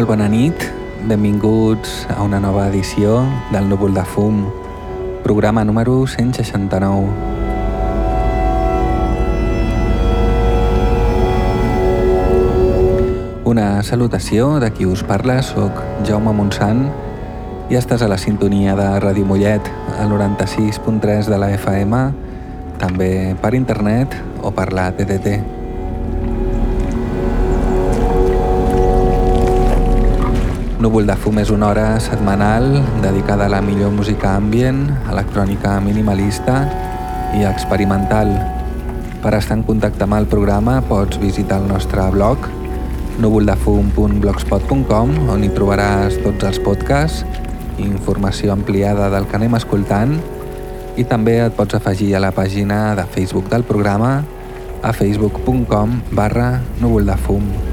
Molt bona nit, benvinguts a una nova edició del Núvol de Fum, programa número 169. Una salutació de qui us parla, sóc Jaume Montsant i estàs a la sintonia de Ràdio Mollet, al 96.3 de la FM, també per internet o per la TDT. Núvol de fum és una hora setmanal dedicada a la millor música ambient, electrònica minimalista i experimental. Per estar en contacte amb el programa pots visitar el nostre blog núvoldefum.blogspot.com on hi trobaràs tots els podcasts, informació ampliada del que anem escoltant i també et pots afegir a la pàgina de Facebook del programa a facebook.com barra núvoldefum.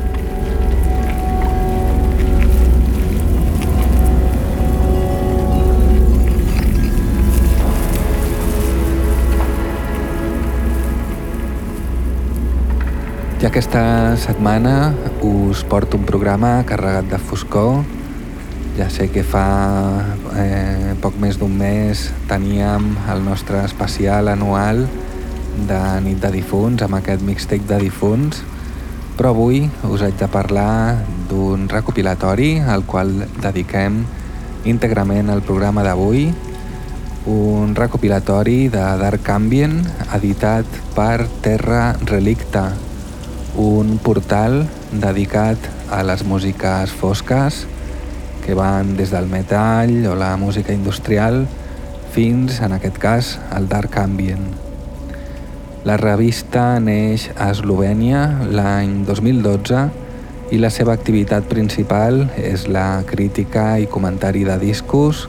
Ja aquesta setmana us porto un programa carregat de foscor. Ja sé que fa eh, poc més d'un mes teníem el nostre especial anual de nit de difunts amb aquest mixtape de difunts, però avui us haig de parlar d'un recopilatori al qual dediquem íntegrament el programa d'avui, un recopilatori de Dark Ambient editat per Terra Relicta, un portal dedicat a les músiques fosques que van des del metall o la música industrial fins, en aquest cas, al dark ambient. La revista neix a Eslovènia l'any 2012 i la seva activitat principal és la crítica i comentari de discos,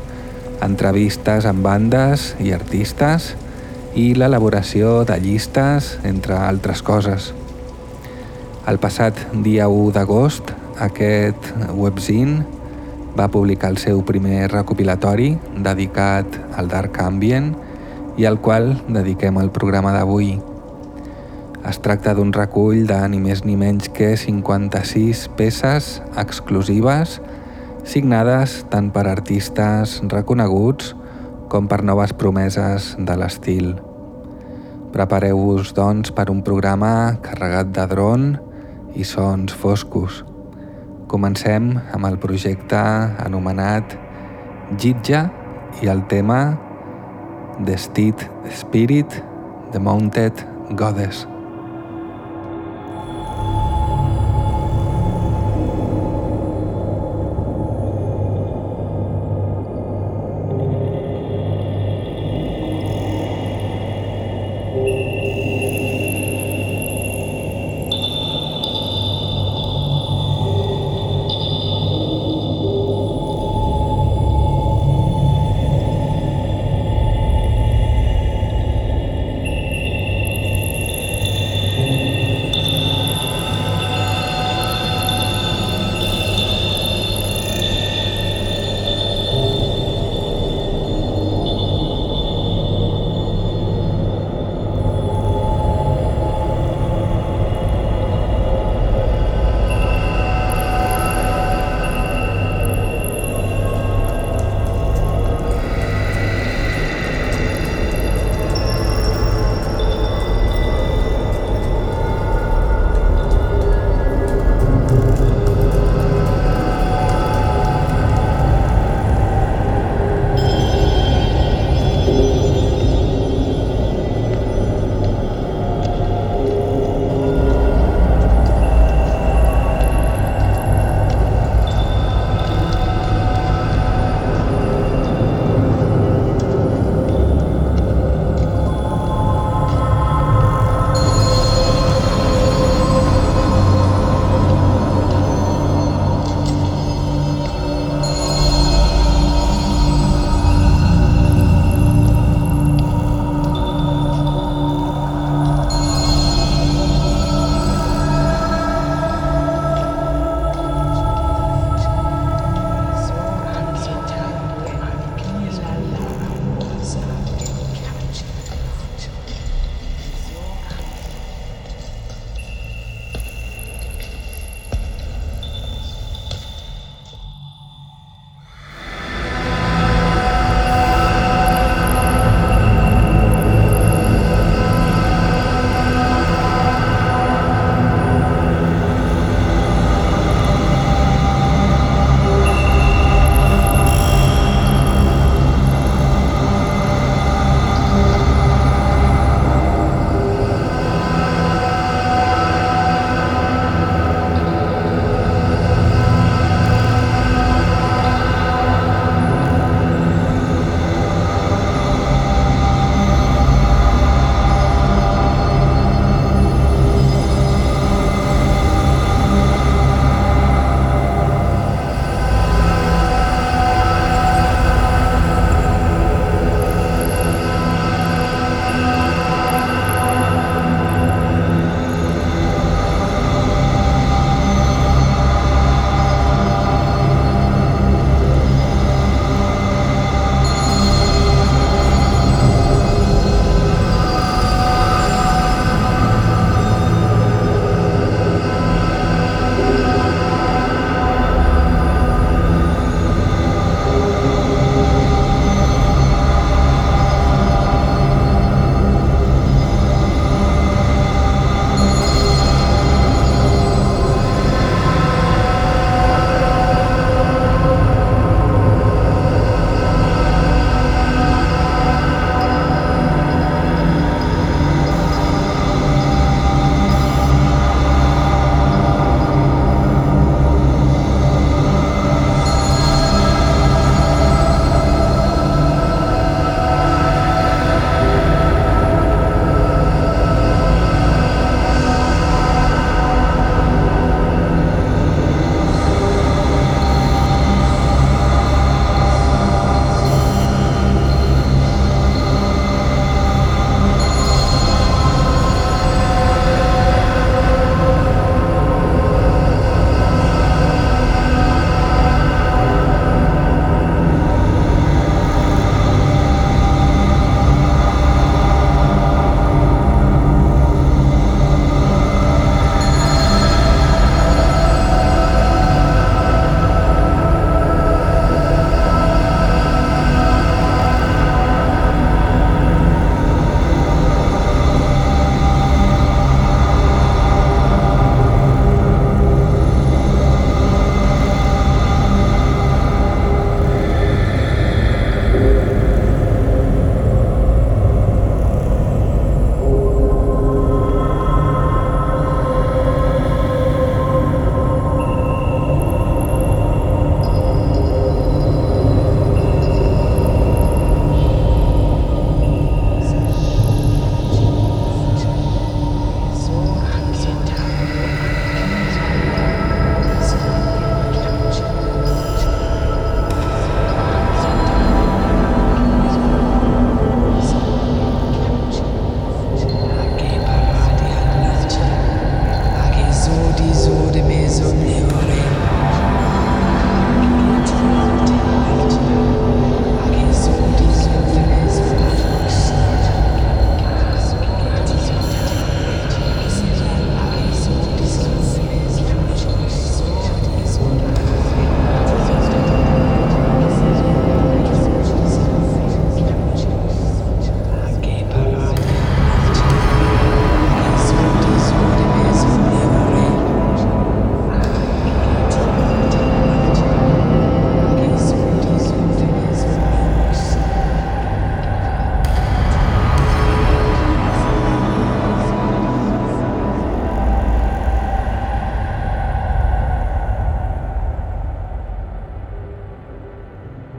entrevistes amb bandes i artistes i l'elaboració de llistes, entre altres coses. El passat dia 1 d'agost, aquest webzine va publicar el seu primer recopilatori dedicat al Dark Ambient i al qual dediquem el programa d'avui. Es tracta d'un recull de ni més ni menys que 56 peces exclusives signades tant per artistes reconeguts com per noves promeses de l'estil. Prepareu-vos, doncs, per un programa carregat de dron, i sons foscos. Comencem amb el projecte anomenat Gitja i el tema The Steed Spirit, The Mounted Goddess.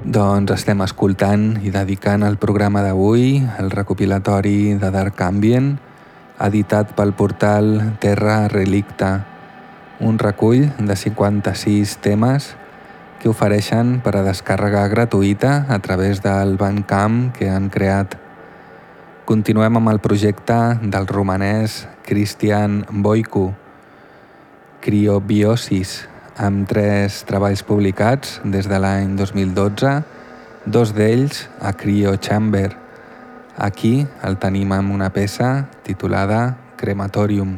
Doncs estem escoltant i dedicant el programa d'avui el recopilatori de Dark Ambient editat pel portal Terra Relicta, un recull de 56 temes que ofereixen per a descàrrega gratuïta a través del Bandcamp que han creat. Continuem amb el projecte del romanès Christian Boiku, Criobiosis, amb tres treballs publicats des de l'any 2012, dos d'ells a Cryo Chamber. Aquí el tenim amb una peça titulada Crematorium.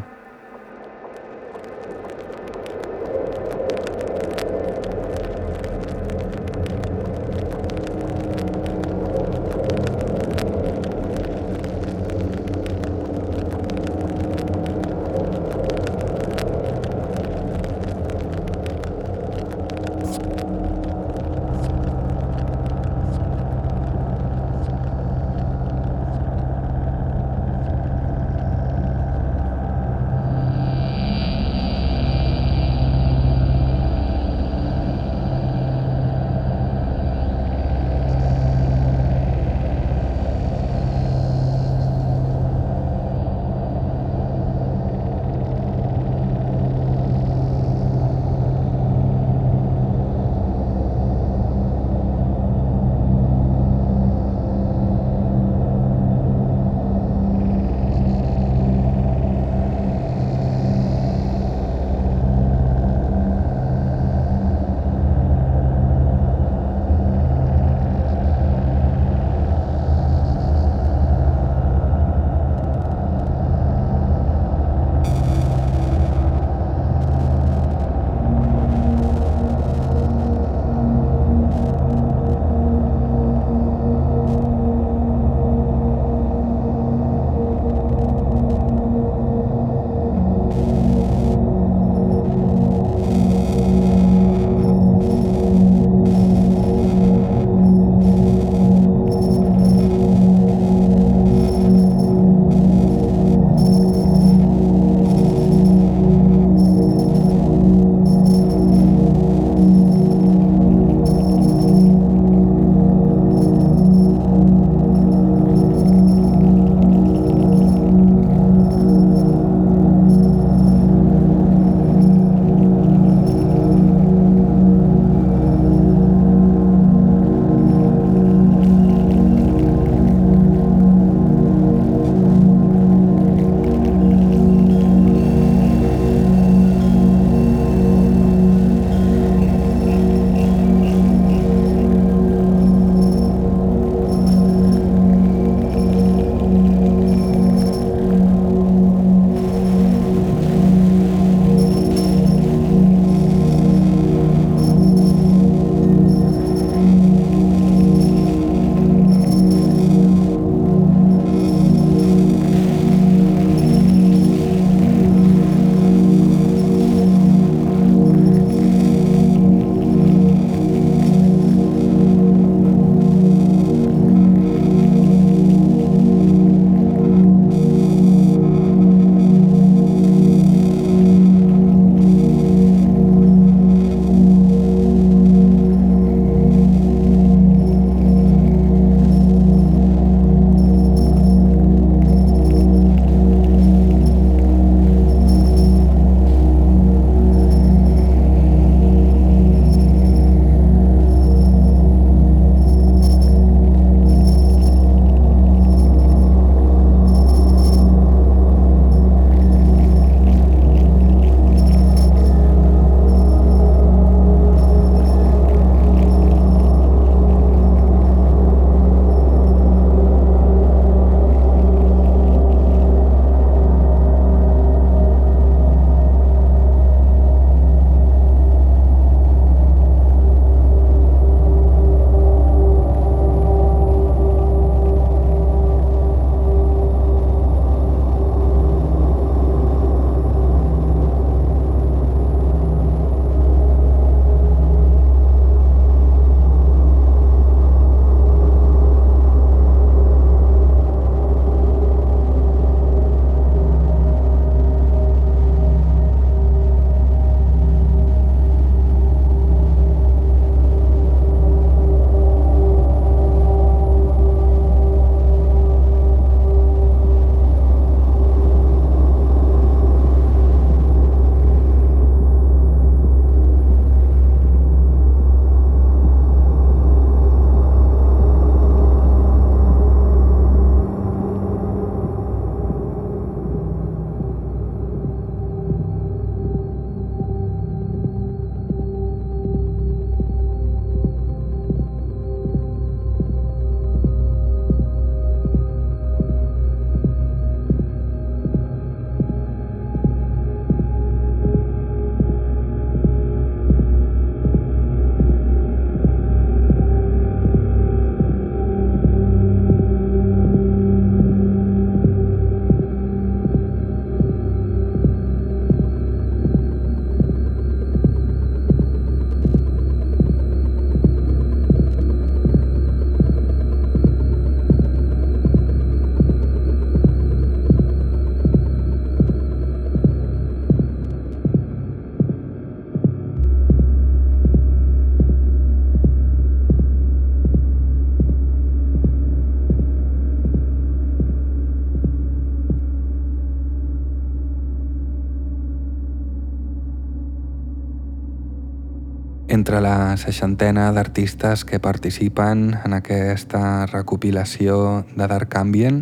Entre la seixantena d'artistes que participen en aquesta recopilació de Dark Ambient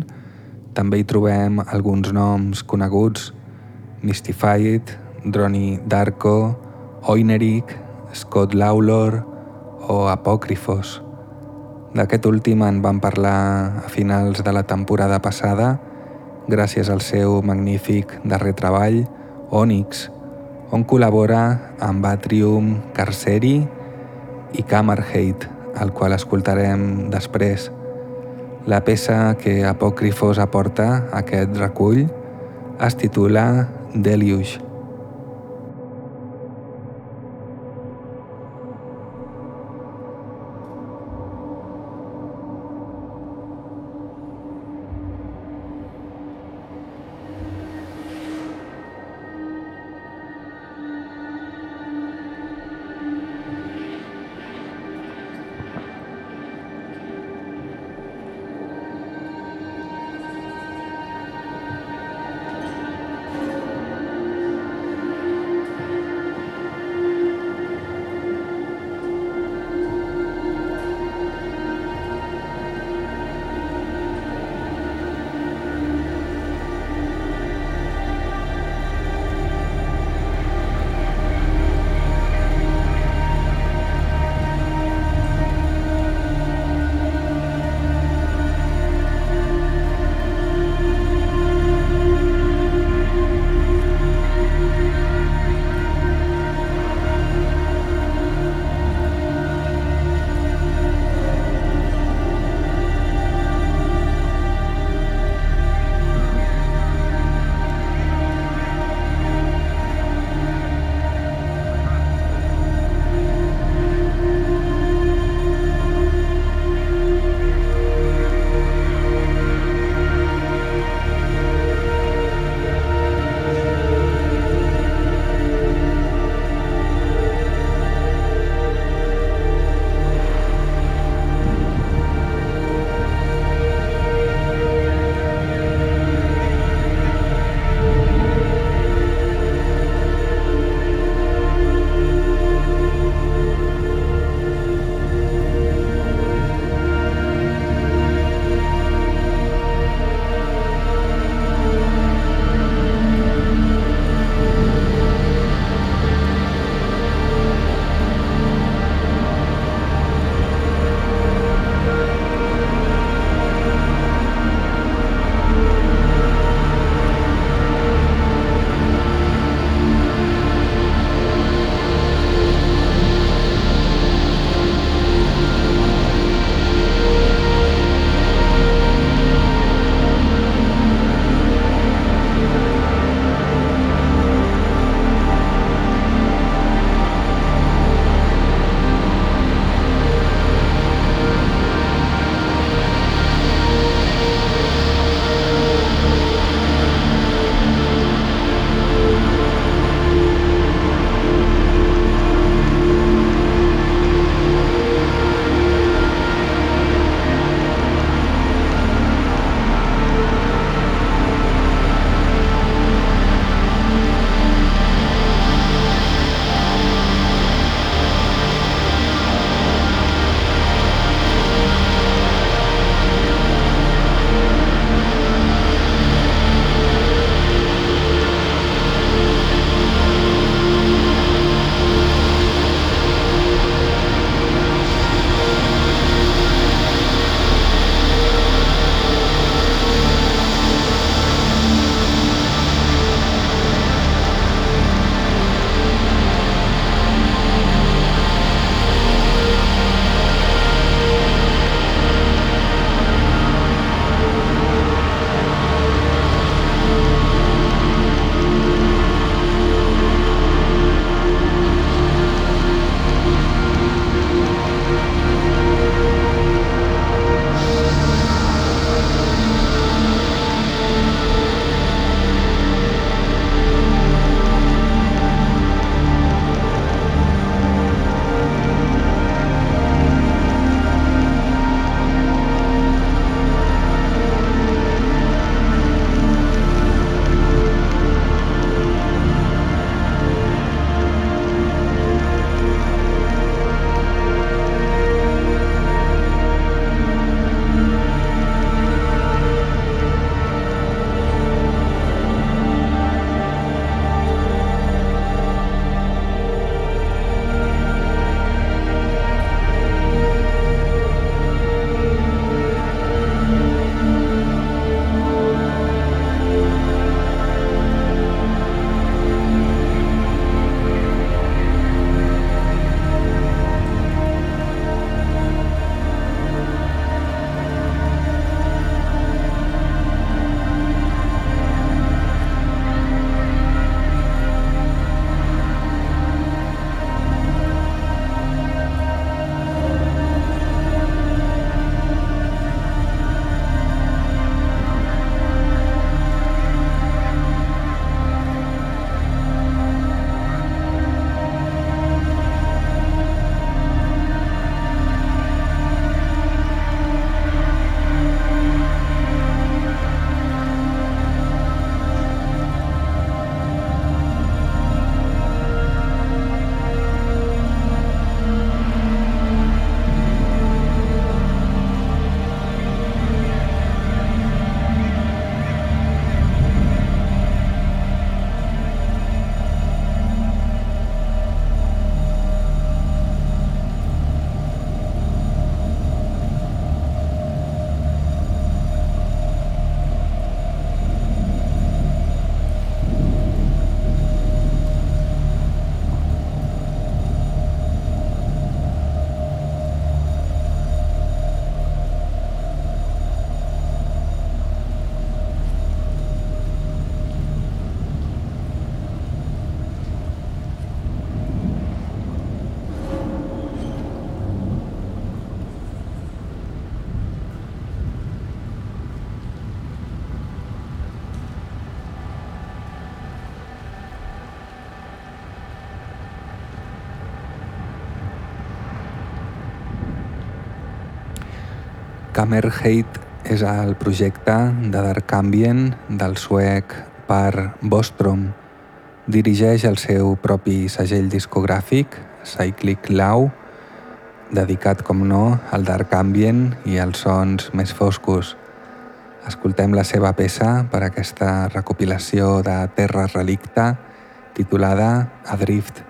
també hi trobem alguns noms coneguts Mystified, Ronnie Darko, Oineric, Scott Lawlor o Apòcrifos. D'aquest últim en vam parlar a finals de la temporada passada gràcies al seu magnífic darrer treball, Onyx, on col·labora amb Atrium Carceri i Cammerhate, el qual escoltarem després. La peça que Apòcrifos aporta a aquest recull es titula Deluge. Kammerheit és el projecte de Dark Ambient del suec Per Bostrom. Dirigeix el seu propi segell discogràfic, Cyclic Lau, dedicat, com no, al Dark Ambient i als sons més foscos. Escoltem la seva peça per aquesta recopilació de Terra Relicta titulada Adrift.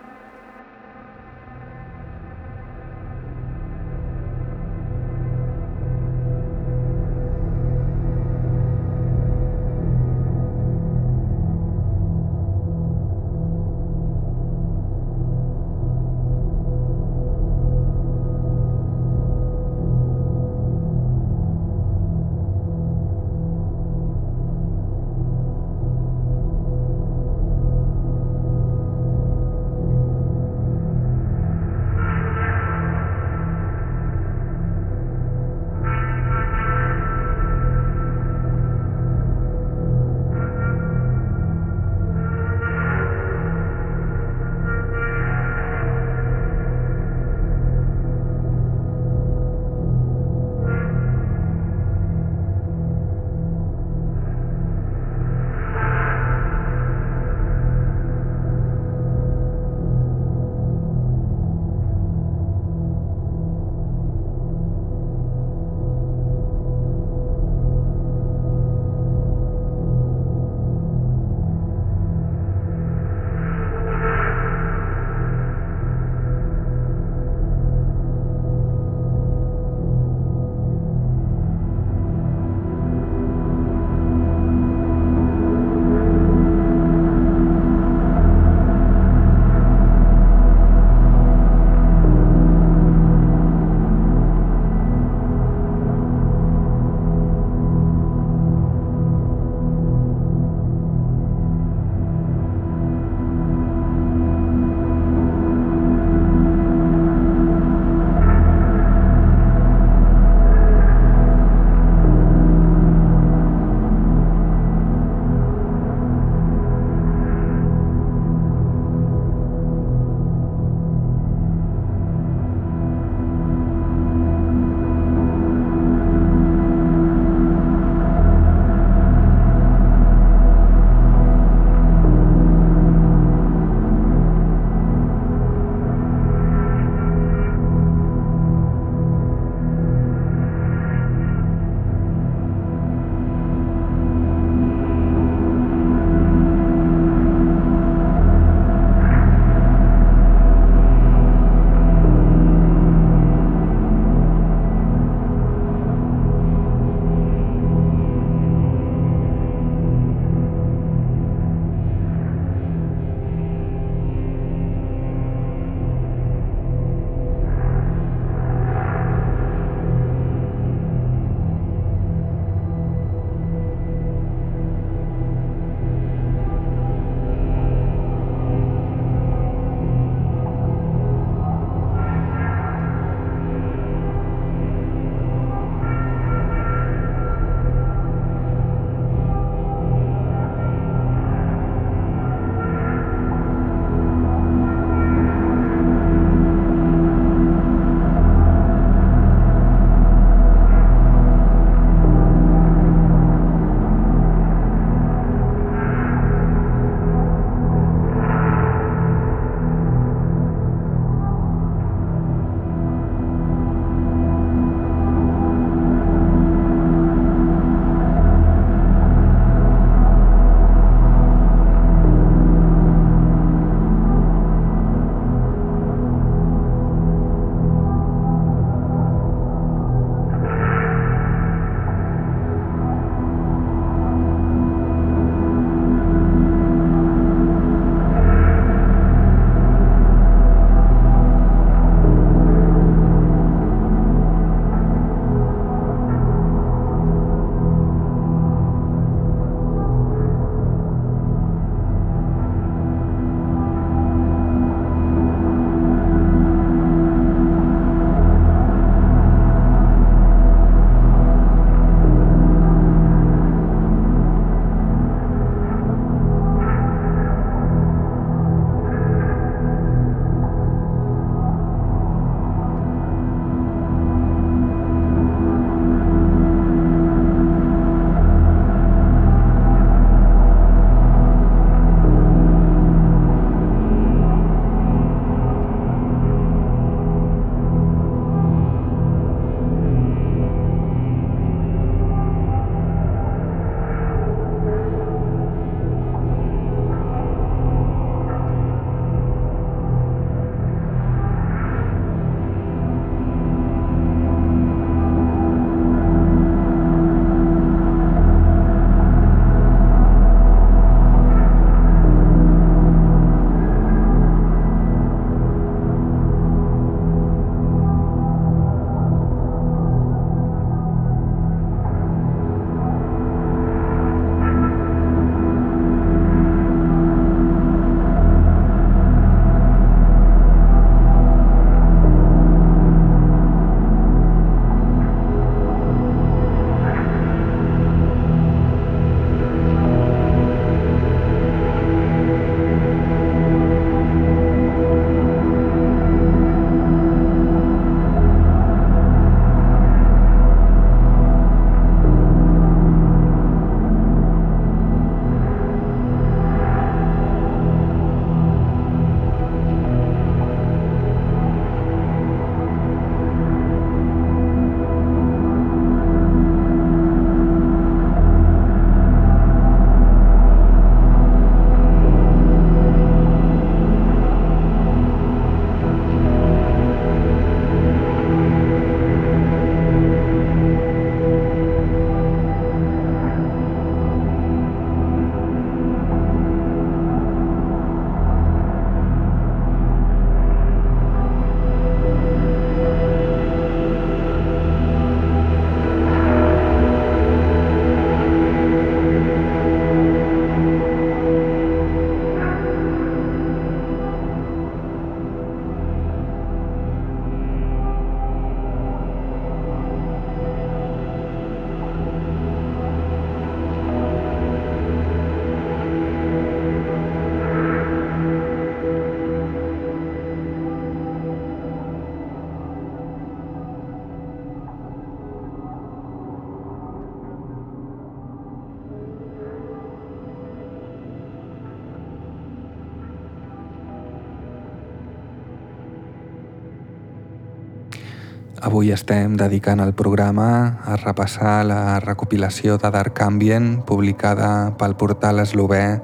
Avui estem dedicant el programa a repassar la recopilació de Dark Ambient publicada pel portal eslové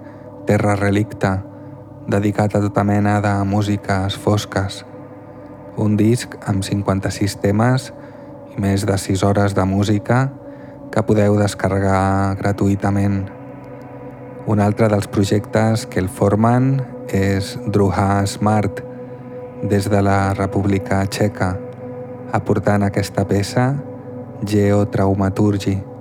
Terra Relicta, dedicat a tota mena de músiques fosques. Un disc amb 56 temes i més de 6 hores de música que podeu descarregar gratuïtament. Un altre dels projectes que el formen és Druha Smart, des de la República Txeca, aportant aquesta peça Geotraumaturgi.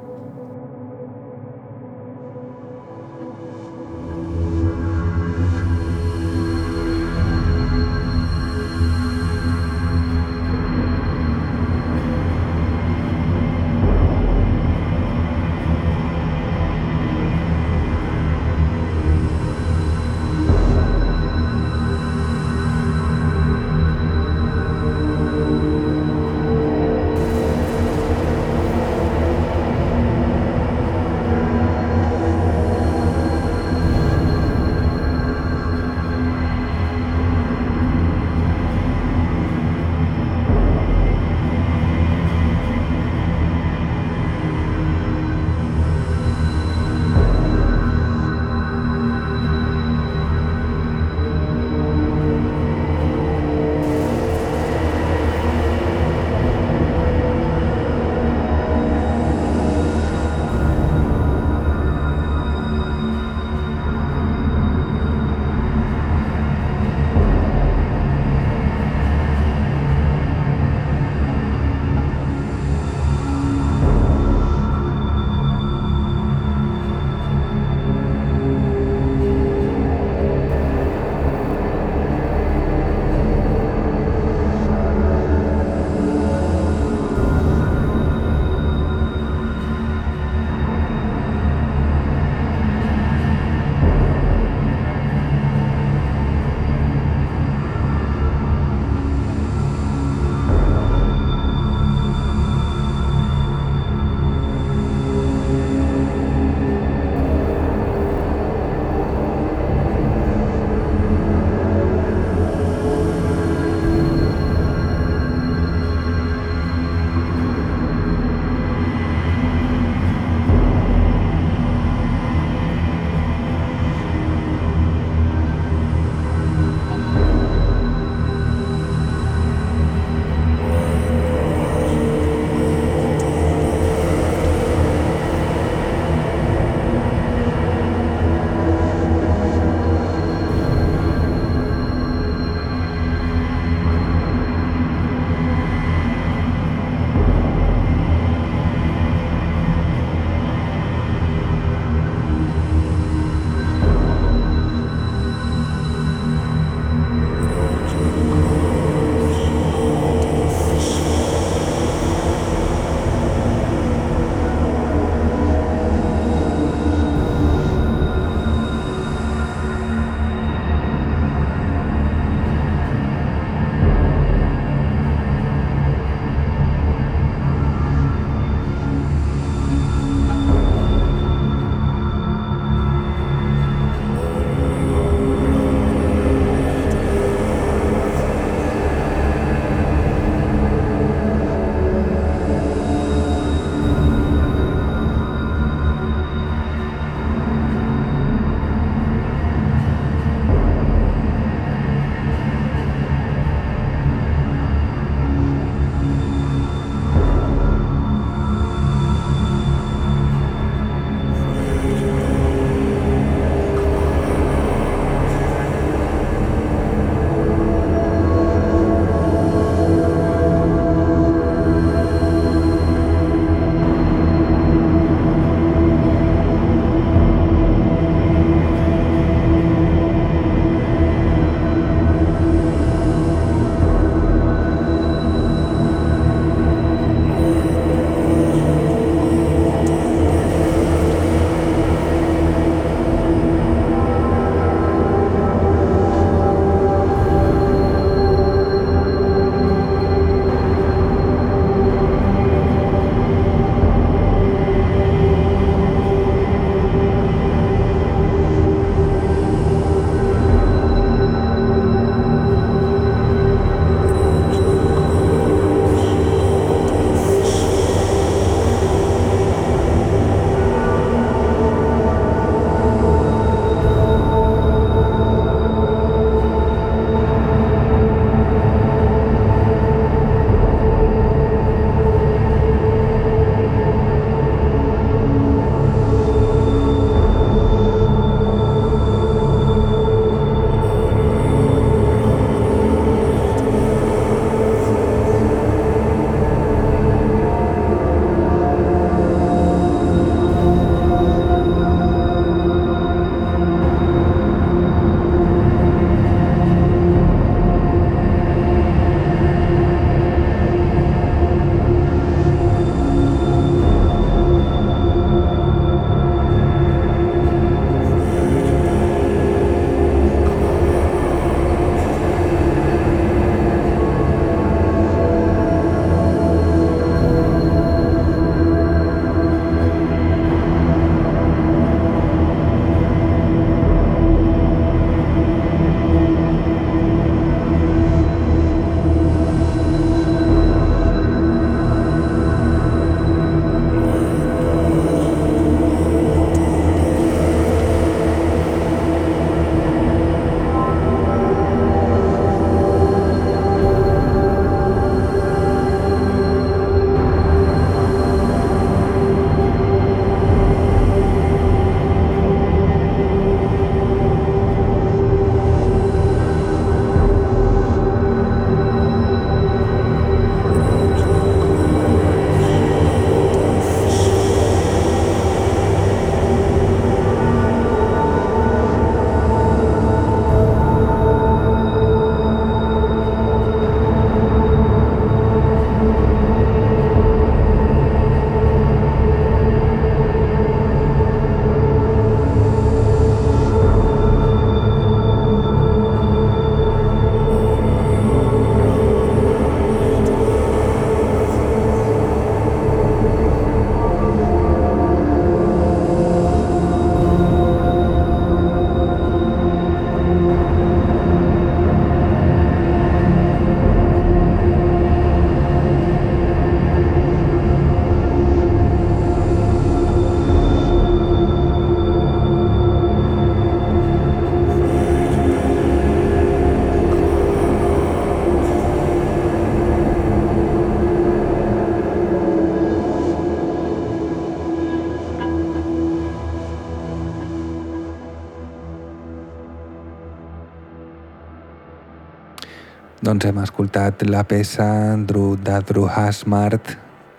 Doncs hem escoltat la peça de Drew Hasmart,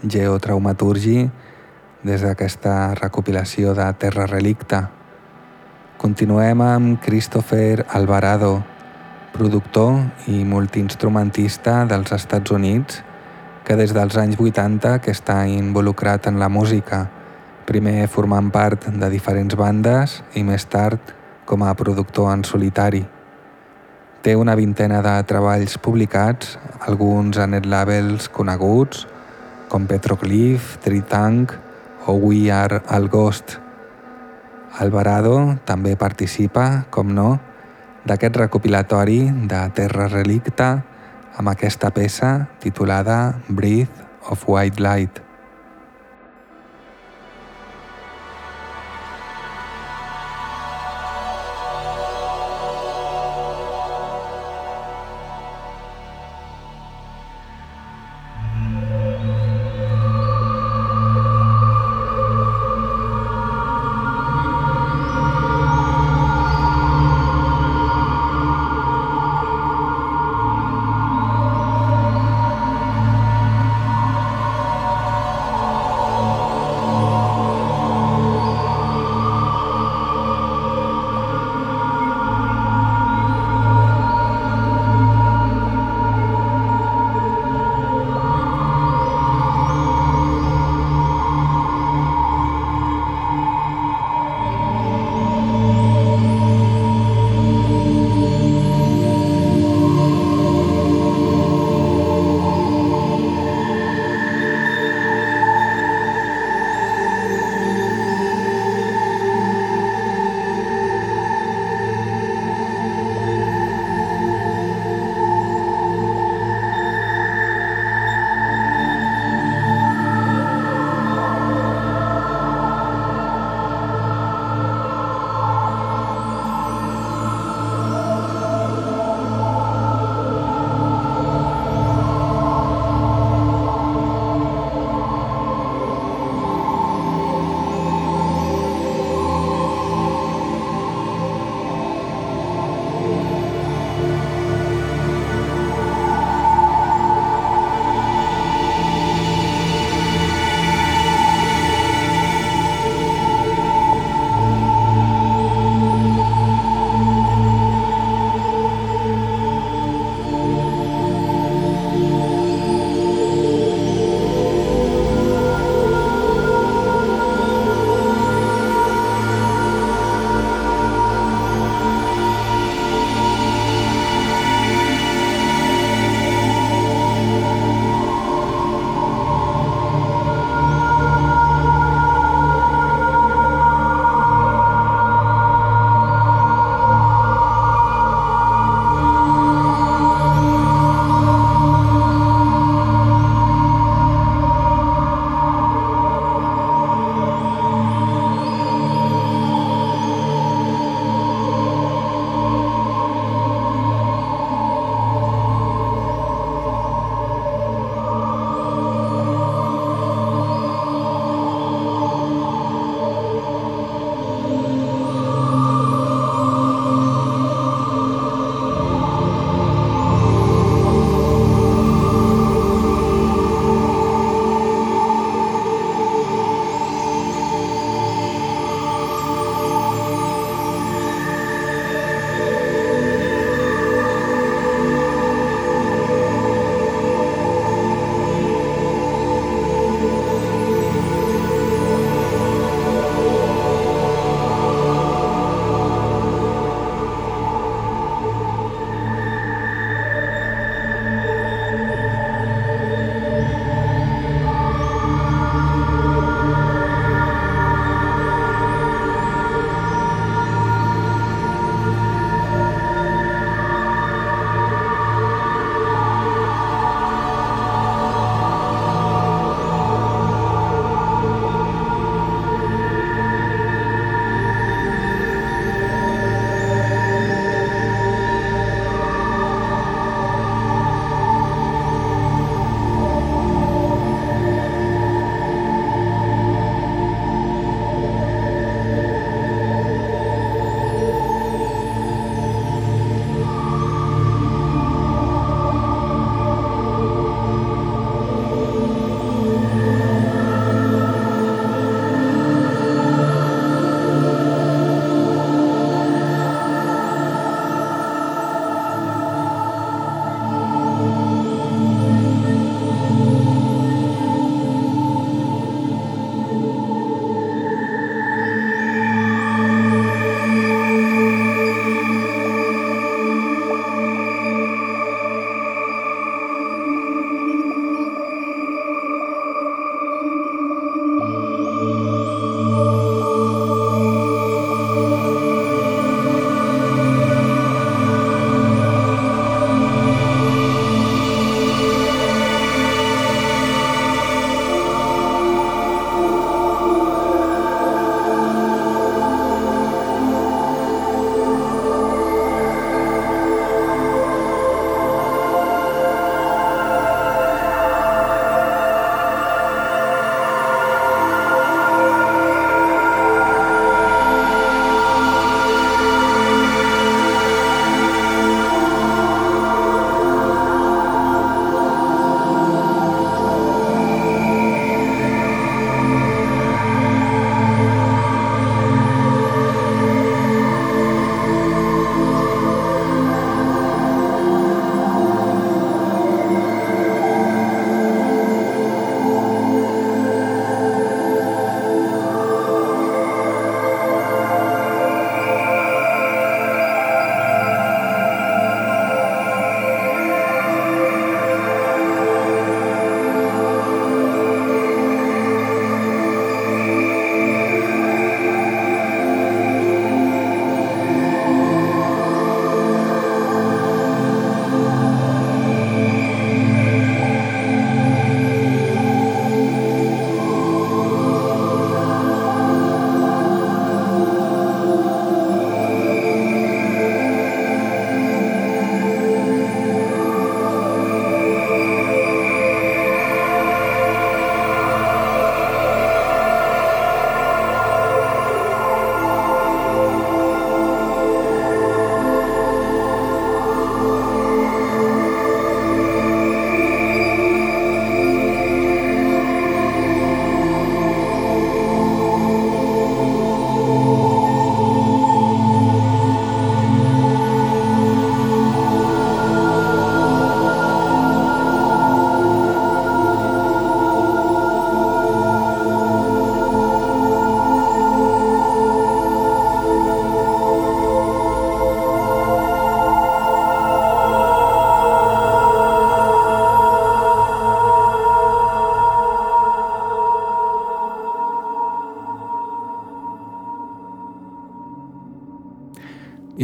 Geotraumaturgi, des d'aquesta recopilació de Terra Relicta. Continuem amb Christopher Alvarado, productor i multiinstrumentista dels Estats Units que des dels anys 80 que està involucrat en la música, primer formant part de diferents bandes i més tard com a productor en solitari. Té una vintena de treballs publicats, alguns a net labels coneguts, com Petroglyph, Tritank o We Are Al Ghost. Alvarado també participa, com no, d'aquest recopilatori de Terra Relicta amb aquesta peça titulada Breath of White Light.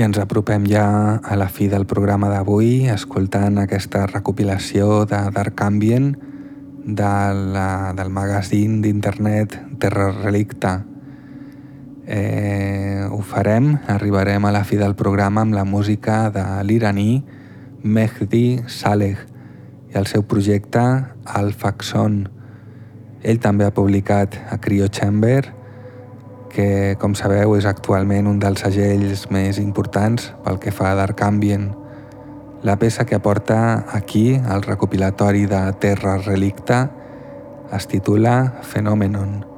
Ens apropem ja a la fi del programa d'avui escoltant aquesta recopilació de Dark Ambient de la, del magazín d'internet Terra Relicta. Eh, ho farem, arribarem a la fi del programa amb la música de l'iraní Mehdi Saleh i el seu projecte Al-Faxon. Ell també ha publicat a Cryo Chamber que, com sabeu, és actualment un dels segells més importants pel que fa a Dark Ambient. La peça que aporta aquí, al recopilatori de Terra Relicta, es titula Phenomenon.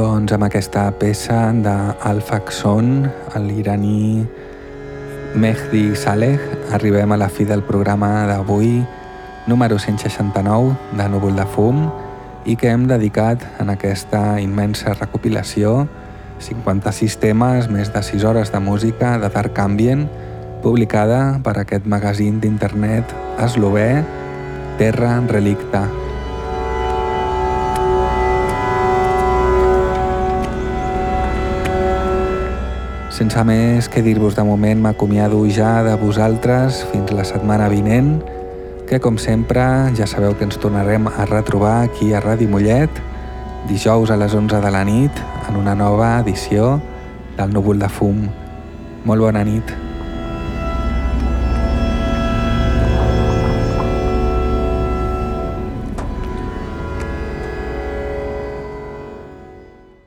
Doncs amb aquesta peça d'Alfaxon, l'iraní Mehdi Saleh, arribem a la fi del programa d'avui, número 169 de Núvol de Fum, i que hem dedicat en aquesta immensa recopilació 56 temes, més de 6 hores de música de Dark Ambient, publicada per aquest magazín d'internet eslové Terra Relicta. Sense més que dir-vos de moment, m'acomiado ja de vosaltres fins la setmana vinent, que com sempre ja sabeu que ens tornarem a retrobar aquí a Ràdio Mollet dijous a les 11 de la nit en una nova edició del Núvol de Fum. Molt bona nit.